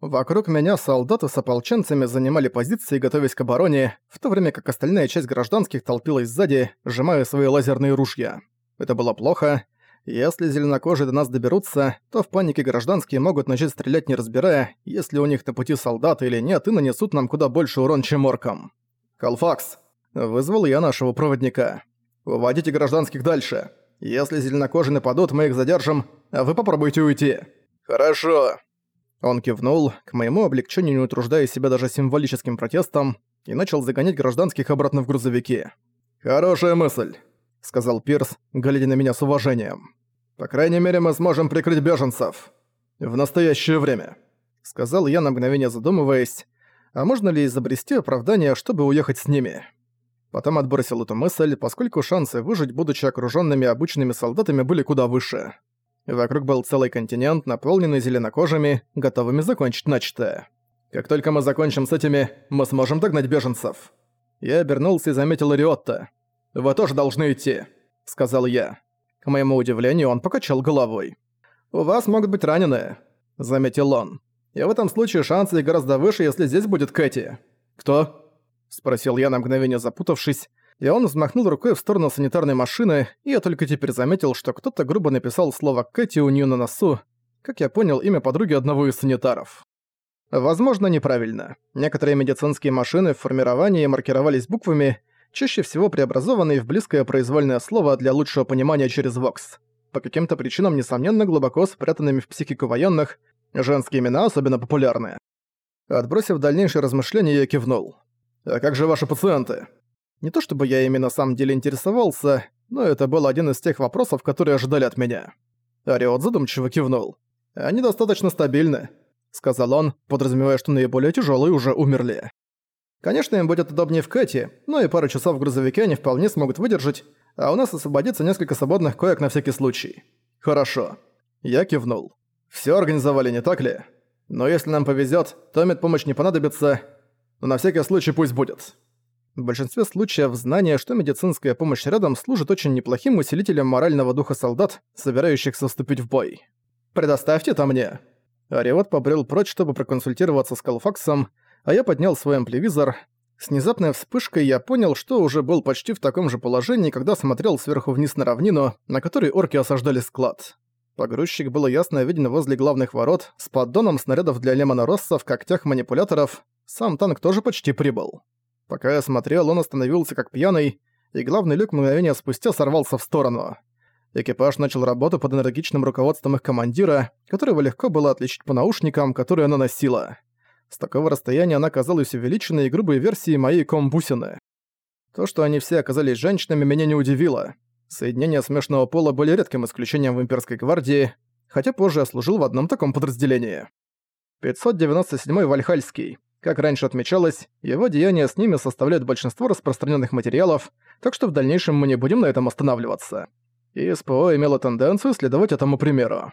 Вокруг меня солдаты с ополченцами занимали позиции, готовясь к обороне, в то время как остальная часть гражданских толпилась сзади, сжимая свои лазерные ружья. Это было плохо. Если зеленокожие до нас доберутся, то в панике гражданские могут начать стрелять не разбирая, если у них на пути солдаты или нет, и нанесут нам куда больше урон, чем оркам. «Халфакс!» – вызвал я нашего проводника. «Уводите гражданских дальше. Если зеленокожие нападут, мы их задержим, а вы попробуйте уйти». «Хорошо». Он кивнул, к моему облегчению не утруждая себя даже символическим протестом, и начал загонять гражданских обратно в грузовики. «Хорошая мысль», — сказал Пирс, глядя на меня с уважением. «По крайней мере, мы сможем прикрыть беженцев. В настоящее время», — сказал я на мгновение задумываясь, а можно ли изобрести оправдание, чтобы уехать с ними. Потом отбросил эту мысль, поскольку шансы выжить, будучи окружёнными обычными солдатами, были куда выше. Вокруг был целый континент, наполненный зеленокожими, готовыми закончить начатое. Как только мы закончим с этими, мы сможем догнать беженцев. Я обернулся и заметил Риотта. «Вы тоже должны идти», — сказал я. К моему удивлению, он покачал головой. «У вас могут быть раненые», — заметил он. «И в этом случае шансы гораздо выше, если здесь будет Кэти». «Кто?» — спросил я на мгновение запутавшись, и он взмахнул рукой в сторону санитарной машины, и я только теперь заметил, что кто-то грубо написал слово «Кэти» у неё на носу. Как я понял, имя подруги одного из санитаров. Возможно, неправильно. Некоторые медицинские машины в формировании маркировались буквами, чаще всего преобразованные в близкое произвольное слово для лучшего понимания через вокс. По каким-то причинам, несомненно, глубоко спрятанными в психику военных, женские имена особенно популярны. Отбросив дальнейшие размышления, я кивнул. «А как же ваши пациенты?» Не то чтобы я ими на самом деле интересовался, но это был один из тех вопросов, которые ожидали от меня. Ариот задумчиво кивнул. «Они достаточно стабильны», — сказал он, подразумевая, что наиболее тяжелые уже умерли. «Конечно, им будет удобнее в Кэти, но и пару часов в грузовике они вполне смогут выдержать, а у нас освободится несколько свободных коек на всякий случай». «Хорошо». Я кивнул. «Всё организовали, не так ли? Но если нам повезёт, то медпомощь не понадобится, но на всякий случай пусть будет». В большинстве случаев знание, что медицинская помощь рядом, служит очень неплохим усилителем морального духа солдат, собирающихся вступить в бой. «Предоставьте это мне!» Ариот побрел прочь, чтобы проконсультироваться с Калфаксом, а я поднял свой ампливизор. С внезапной вспышкой я понял, что уже был почти в таком же положении, когда смотрел сверху вниз на равнину, на которой орки осаждали склад. Погрузчик было ясно виден возле главных ворот, с поддоном снарядов для Лемона в когтях манипуляторов. Сам танк тоже почти прибыл. Пока я смотрел, он остановился как пьяный, и главный люк мгновение спустя сорвался в сторону. Экипаж начал работу под энергичным руководством их командира, которого легко было отличить по наушникам, которые она носила. С такого расстояния она казалась увеличенной и грубой версией моей комбусины. То, что они все оказались женщинами, меня не удивило. Соединения смешанного пола были редким исключением в имперской гвардии, хотя позже я служил в одном таком подразделении. 597-й Вальхальский. Как раньше отмечалось, его деяния с ними составляют большинство распространенных материалов, так что в дальнейшем мы не будем на этом останавливаться. И СПО имела тенденцию следовать этому примеру.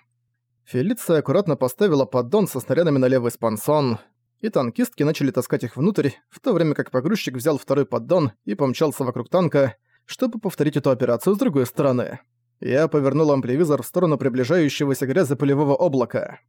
Фелиция аккуратно поставила поддон со снарядами на левый спансон, и танкистки начали таскать их внутрь, в то время как погрузчик взял второй поддон и помчался вокруг танка, чтобы повторить эту операцию с другой стороны. Я повернул ампливизор в сторону приближающегося грязопылевого облака.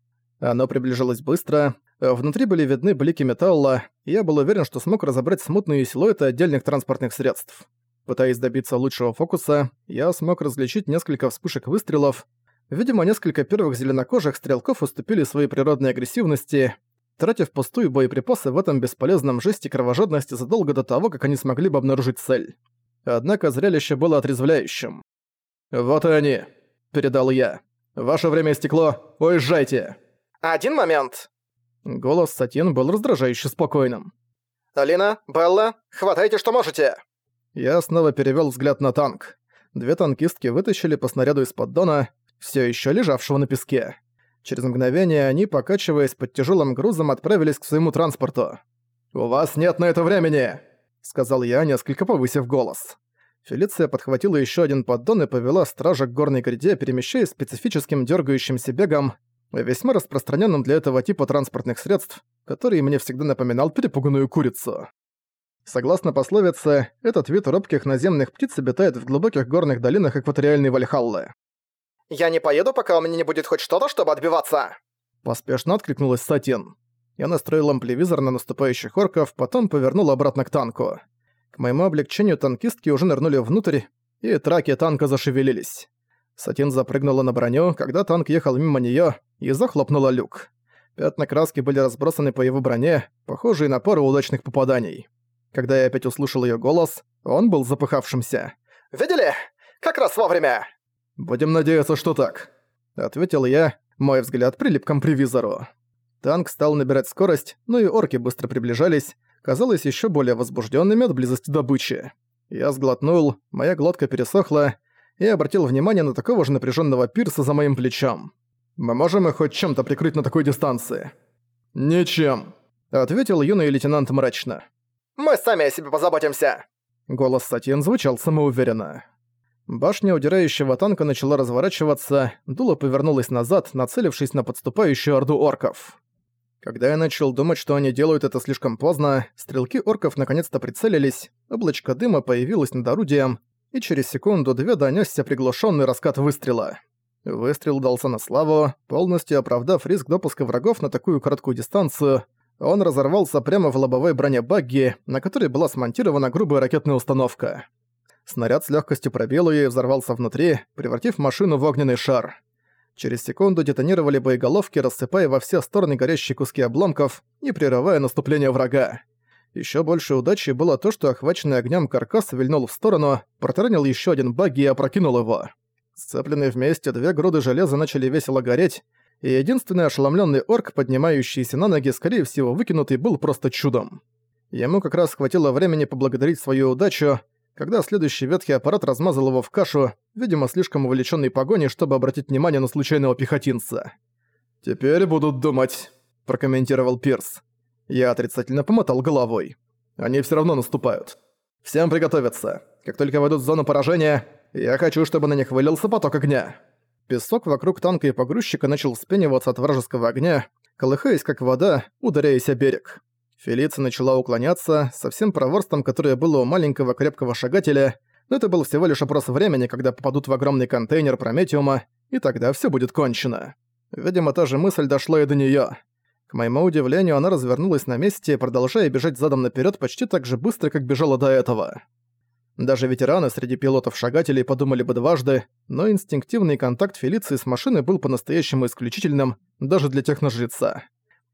Оно приближалось быстро, внутри были видны блики металла, и я был уверен, что смог разобрать смутные силуэты отдельных транспортных средств. Пытаясь добиться лучшего фокуса, я смог различить несколько вспышек выстрелов. Видимо, несколько первых зеленокожих стрелков уступили своей природной агрессивности, тратя впустую боеприпасы в этом бесполезном жесте кровожадности задолго до того, как они смогли бы обнаружить цель. Однако зрелище было отрезвляющим. «Вот и они», — передал я. «Ваше время истекло, уезжайте!» «Один момент!» Голос Сатин был раздражающе спокойным. «Алина, Белла, хватайте, что можете!» Я снова перевёл взгляд на танк. Две танкистки вытащили по снаряду из поддона, всё ещё лежавшего на песке. Через мгновение они, покачиваясь под тяжёлым грузом, отправились к своему транспорту. «У вас нет на это времени!» — сказал я, несколько повысив голос. Фелиция подхватила ещё один поддон и повела стража к горной гряде, перемещаясь специфическим дёргающимся бегом, весьма распространенным для этого типа транспортных средств, который мне всегда напоминал перепуганную курицу. Согласно пословице, этот вид робких наземных птиц обитает в глубоких горных долинах экваториальной Вальхаллы. «Я не поеду, пока у меня не будет хоть что-то, чтобы отбиваться!» Поспешно откликнулась Сатин. Я настроил ампливизор на наступающих орков, потом повернул обратно к танку. К моему облегчению танкистки уже нырнули внутрь, и траки танка зашевелились. Сатин запрыгнула на броню, когда танк ехал мимо неё, и захлопнула люк. Пятна краски были разбросаны по его броне, похожие на пару удачных попаданий. Когда я опять услышал её голос, он был запыхавшимся. «Видели? Как раз вовремя!» «Будем надеяться, что так», — ответил я, мой взгляд прилип к компривизору. Танк стал набирать скорость, но и орки быстро приближались, казалось еще более возбужденными от близости добычи. Я сглотнул, моя глотка пересохла, и обратил внимание на такого же напряженного пирса за моим плечом. «Мы можем их хоть чем-то прикрыть на такой дистанции?» «Ничем», — ответил юный лейтенант мрачно. «Мы сами о себе позаботимся!» Голос Сатин звучал самоуверенно. Башня удирающего танка начала разворачиваться, дуло повернулось назад, нацелившись на подступающую орду орков. Когда я начал думать, что они делают это слишком поздно, стрелки орков наконец-то прицелились, облачко дыма появилось над орудием, и через секунду-две донёсся приглушённый раскат выстрела. Выстрел дался на славу, полностью оправдав риск допуска врагов на такую короткую дистанцию. Он разорвался прямо в лобовой броне багги, на которой была смонтирована грубая ракетная установка. Снаряд с легкостью пробил её и взорвался внутри, превратив машину в огненный шар. Через секунду детонировали боеголовки, рассыпая во все стороны горящие куски обломков и прерывая наступление врага. Еще больше удачи было то, что охваченный огнем каркас вильнул в сторону, протаранил еще один багги и опрокинул его. Сцепленные вместе две груды железа начали весело гореть, и единственный ошеломленный орк, поднимающийся на ноги, скорее всего выкинутый, был просто чудом. Ему как раз хватило времени поблагодарить свою удачу, когда следующий ветхий аппарат размазал его в кашу, видимо, слишком увлечённый погоней, чтобы обратить внимание на случайного пехотинца. «Теперь будут думать», – прокомментировал Пирс. Я отрицательно помотал головой. «Они всё равно наступают. Всем приготовиться. Как только войдут в зону поражения, я хочу, чтобы на них вылился поток огня». Песок вокруг танка и погрузчика начал вспениваться от вражеского огня, колыхаясь как вода, ударяясь о берег. Фелиция начала уклоняться, со всем проворством, которое было у маленького крепкого шагателя, но это был всего лишь вопрос времени, когда попадут в огромный контейнер Прометиума, и тогда все будет кончено. Видимо, та же мысль дошла и до неё. К моему удивлению, она развернулась на месте, продолжая бежать задом наперёд почти так же быстро, как бежала до этого. Даже ветераны среди пилотов-шагателей подумали бы дважды, но инстинктивный контакт Фелиции с машиной был по-настоящему исключительным, даже для техножреца.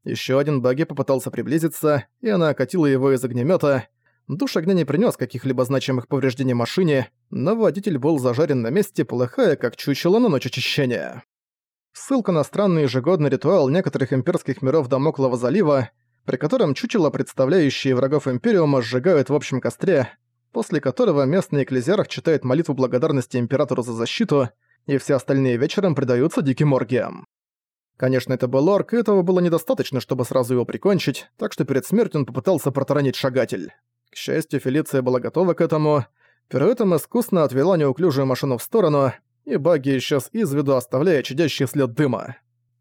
Еще один багги попытался приблизиться, и она окатила его из огнемета. Душ огня не принес каких-либо значимых повреждений машине, но водитель был зажарен на месте, полыхая, как чучело на ночь очищения. Ссылка на странный ежегодный ритуал некоторых имперских миров Дамоклого залива, при котором чучело, представляющие врагов Империума, сжигают в общем костре, после которого местный экклезиарх читает молитву благодарности Императору за защиту, и все остальные вечером предаются диким оргиям. Конечно, это был орк, и этого было недостаточно, чтобы сразу его прикончить, так что перед смертью он попытался протаранить шагатель. К счастью, Фелиция была готова к этому. Пируэтом искусно отвела неуклюжую машину в сторону, и багги исчез из виду, оставляя чадящий след дыма.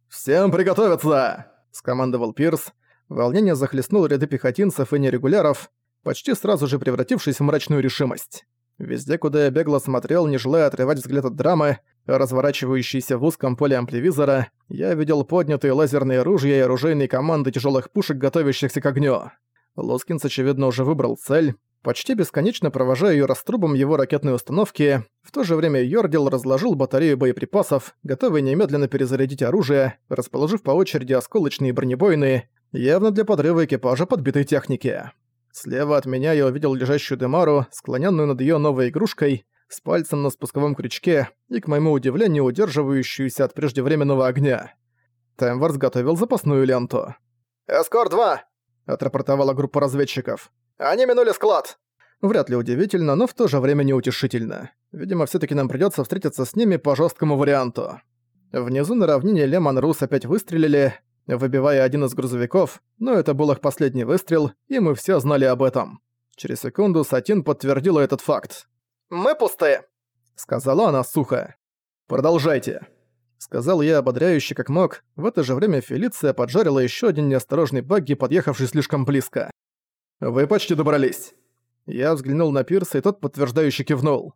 «Всем приготовиться!» – скомандовал Пирс. Волнение захлестнуло ряды пехотинцев и нерегуляров, почти сразу же превратившись в мрачную решимость. Везде, куда я бегло смотрел, не желая отрывать взгляд от драмы, разворачивающейся в узком поле ампливизора, я видел поднятые лазерные ружья и оружейные команды тяжелых пушек, готовящихся к огню. Лоскинс, очевидно, уже выбрал цель, почти бесконечно провожая ее раструбом его ракетной установки. В то же время Йордил разложил батарею боеприпасов, готовый немедленно перезарядить оружие, расположив по очереди осколочные бронебойные, явно для подрыва экипажа подбитой техники. Слева от меня я увидел лежащую Демару, склоненную над ее новой игрушкой, с пальцем на спусковом крючке и, к моему удивлению, удерживающуюся от преждевременного огня. Тэмворс готовил запасную ленту. «Эскорт-2!» — отрапортовала группа разведчиков. «Они минули склад!» Вряд ли удивительно, но в то же время неутешительно. Видимо, все таки нам придется встретиться с ними по жесткому варианту. Внизу на равнине Лемон Рус опять выстрелили, выбивая один из грузовиков, но это был их последний выстрел, и мы все знали об этом. Через секунду Сатин подтвердила этот факт. «Мы пусты», — сказала она сухо. «Продолжайте», — сказал я ободряюще как мог. В это же время Фелиция поджарила еще один неосторожный багги, подъехавший слишком близко. «Вы почти добрались». Я взглянул на Пирса, и тот подтверждающе кивнул.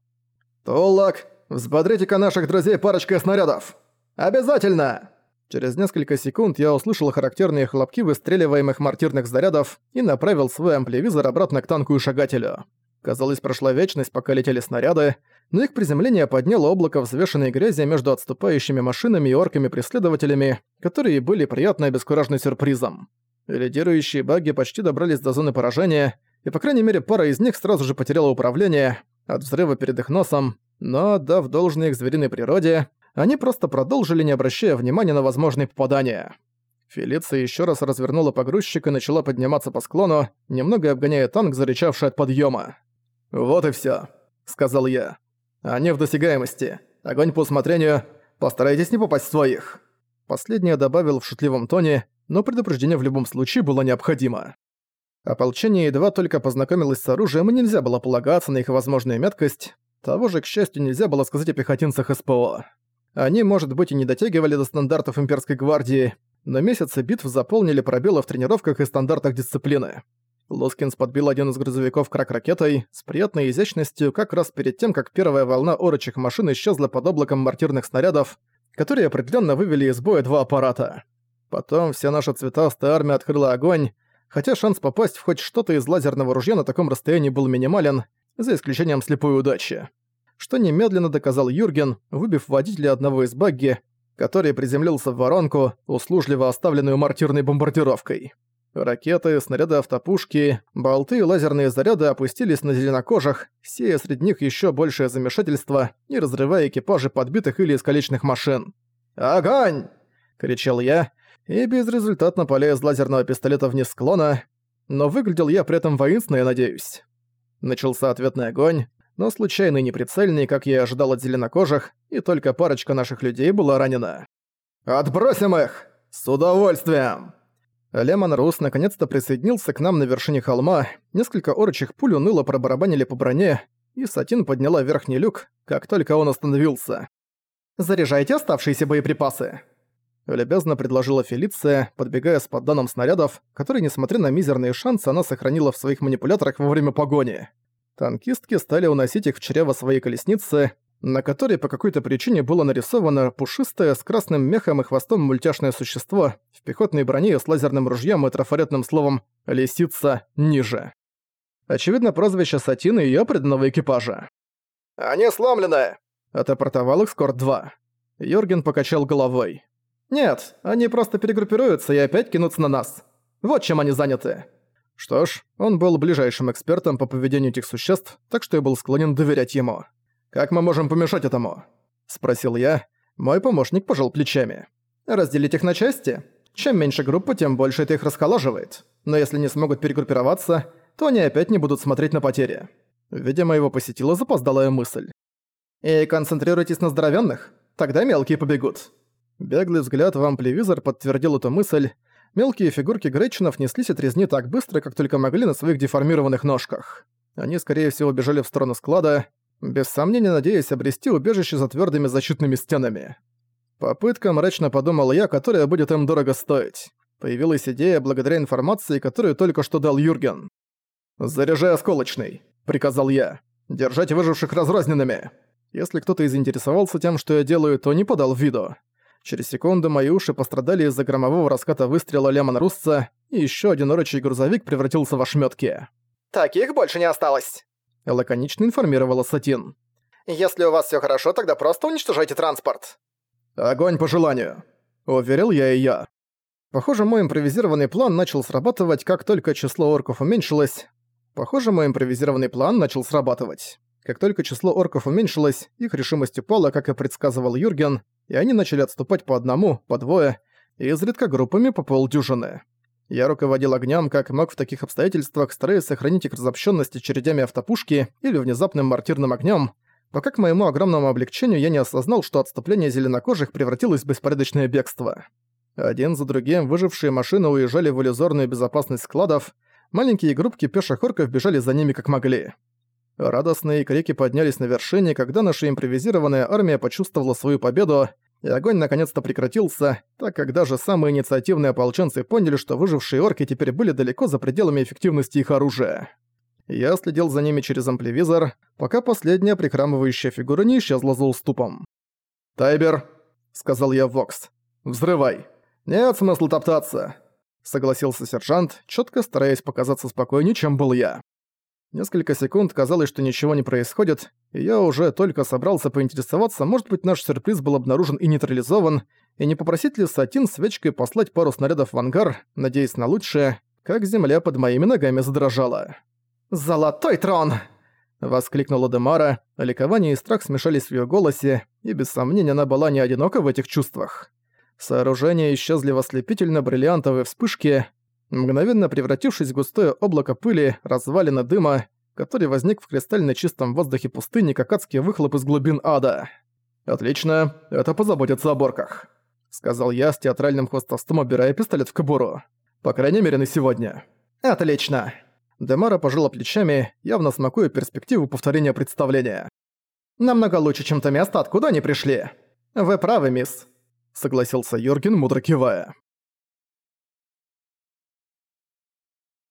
«Тулак, взбодрите-ка наших друзей парочкой снарядов!» «Обязательно!» Через несколько секунд я услышал характерные хлопки выстреливаемых мортирных зарядов и направил свой ампливизор обратно к танку и шагателю. Казалось, прошла вечность, пока летели снаряды, но их приземление подняло облако взвешенной грязи между отступающими машинами и орками-преследователями, которые были приятно обескуражены сюрпризом. Лидирующие баги почти добрались до зоны поражения, и по крайней мере пара из них сразу же потеряла управление от взрыва перед их носом, но, дав должное их звериной природе, они просто продолжили, не обращая внимания на возможные попадания. Фелиция еще раз развернула погрузчик и начала подниматься по склону, немного обгоняя танк, зарычавший от подъема. «Вот и все, сказал я. «Они в досягаемости. Огонь по усмотрению. Постарайтесь не попасть в своих». Последнее добавил в шутливом тоне, но предупреждение в любом случае было необходимо. Ополчение едва только познакомилось с оружием, и нельзя было полагаться на их возможную меткость. Того же, к счастью, нельзя было сказать о пехотинцах СПО. Они, может быть, и не дотягивали до стандартов имперской гвардии, но месяцы битв заполнили пробелы в тренировках и стандартах дисциплины. Лоскинс подбил один из грузовиков крак ракетой с приятной изящностью как раз перед тем, как первая волна орочих машин исчезла под облаком мортирных снарядов, которые определенно вывели из боя два аппарата. Потом вся наша цветастая армия открыла огонь, хотя шанс попасть в хоть что-то из лазерного ружья на таком расстоянии был минимален, за исключением слепой удачи. Что немедленно доказал Юрген, выбив водителя одного из багги, который приземлился в воронку, услужливо оставленную мортирной бомбардировкой. Ракеты, снаряды автопушки, болты и лазерные заряды опустились на зеленокожих, сея среди них еще большее замешательство и разрывая экипажи подбитых или искалеченных машин. «Огонь!» — кричал я, и безрезультатно из лазерного пистолета вниз склона, но выглядел я при этом воинственно, я надеюсь. Начался ответный огонь, но случайный неприцельный, как я и ожидал от зеленокожих, и только парочка наших людей была ранена. «Отбросим их! С удовольствием!» Лемон Рус наконец-то присоединился к нам на вершине холма, несколько орочих пуль уныло пробарабанили по броне, и Сатин подняла верхний люк, как только он остановился. «Заряжайте оставшиеся боеприпасы!» Любезно предложила Фелиция, подбегая с подданом снарядов, который, несмотря на мизерные шансы, она сохранила в своих манипуляторах во время погони. Танкистки стали уносить их в чрево своей колесницы, на которой по какой-то причине было нарисовано пушистое с красным мехом и хвостом мультяшное существо в пехотной броне с лазерным ружьем и трафаретным словом «лисица» ниже. Очевидно, прозвище Сатины её преданного экипажа. «Они сломлены!» — отрапортовал Экскорт-2. Йорген покачал головой. «Нет, они просто перегруппируются и опять кинутся на нас. Вот чем они заняты». Что ж, он был ближайшим экспертом по поведению этих существ, так что я был склонен доверять ему. «Как мы можем помешать этому?» – спросил я. Мой помощник пожал плечами. «Разделить их на части? Чем меньше группы, тем больше это их расхолаживает. Но если не смогут перегруппироваться, то они опять не будут смотреть на потери». Видимо, его посетила запоздалая мысль. «И концентрируйтесь на здоровенных? Тогда мелкие побегут». Беглый взгляд в ампливизор подтвердил эту мысль. Мелкие фигурки Грейчинов неслись от резни так быстро, как только могли на своих деформированных ножках. Они, скорее всего, бежали в сторону склада, без сомнения надеясь обрести убежище за твердыми защитными стенами. Попытка, мрачно подумал я, которая будет им дорого стоить. Появилась идея благодаря информации, которую только что дал Юрген. «Заряжай осколочный», — приказал я. «Держать выживших разрозненными». Если кто-то и заинтересовался тем, что я делаю, то не подал виду. Через секунду мои уши пострадали из-за громового раската выстрела Лемон Русса, и еще один орочий грузовик превратился в ошметки. «Таких больше не осталось!» лаконично информировала Сатин. «Если у вас все хорошо, тогда просто уничтожайте транспорт». «Огонь по желанию», — уверил я и я. Похоже, мой импровизированный план начал срабатывать, как только число орков уменьшилось. Похоже, мой импровизированный план начал срабатывать. Как только число орков уменьшилось, их решимость упала, как и предсказывал Юрген, и они начали отступать по одному, по двое, и изредка группами по полдюжины. Я руководил огнем, как мог в таких обстоятельствах, стараясь сохранить их разобщенность очередями автопушки или внезапным мортирным огнем, пока к моему огромному облегчению я не осознал, что отступление зеленокожих превратилось в беспорядочное бегство. Один за другим выжившие машины уезжали в иллюзорную безопасность складов, маленькие группки пеших орков бежали за ними как могли. Радостные крики поднялись на вершине, когда наша импровизированная армия почувствовала свою победу, и огонь наконец-то прекратился, так как даже самые инициативные ополченцы поняли, что выжившие орки теперь были далеко за пределами эффективности их оружия. Я следил за ними через ампливизор, пока последняя прихрамывающая фигура не исчезла за уступом. «Тайбер», — сказал я Вокс, — Взрывай. Нет смысла топтаться. Согласился сержант, четко стараясь показаться спокойнее, чем был я. Несколько секунд казалось, что ничего не происходит, и я уже только собрался поинтересоваться, может быть, наш сюрприз был обнаружен и нейтрализован, и не попросить ли Сатин свечкой послать пару снарядов в ангар, надеясь на лучшее, как земля под моими ногами задрожала. «Золотой трон!» — воскликнула Демара, ликование и страх смешались в её голосе, и без сомнения она была не одинока в этих чувствах. Сооружения исчезли в ослепительно-бриллиантовой вспышке, мгновенно превратившись в густое облако пыли, развалина дыма, который возник в кристально чистом воздухе пустыни, как адский выхлоп из глубин ада. «Отлично, это позаботится о борках», — сказал я с театральным хвостовством, убирая пистолет в кобуру. «По крайней мере, на сегодня». «Отлично». Демара пожала плечами, явно смакуя перспективу повторения представления. «Намного лучше, чем то место, откуда они пришли». «Вы правы, мисс», — согласился Йорген, мудро кивая.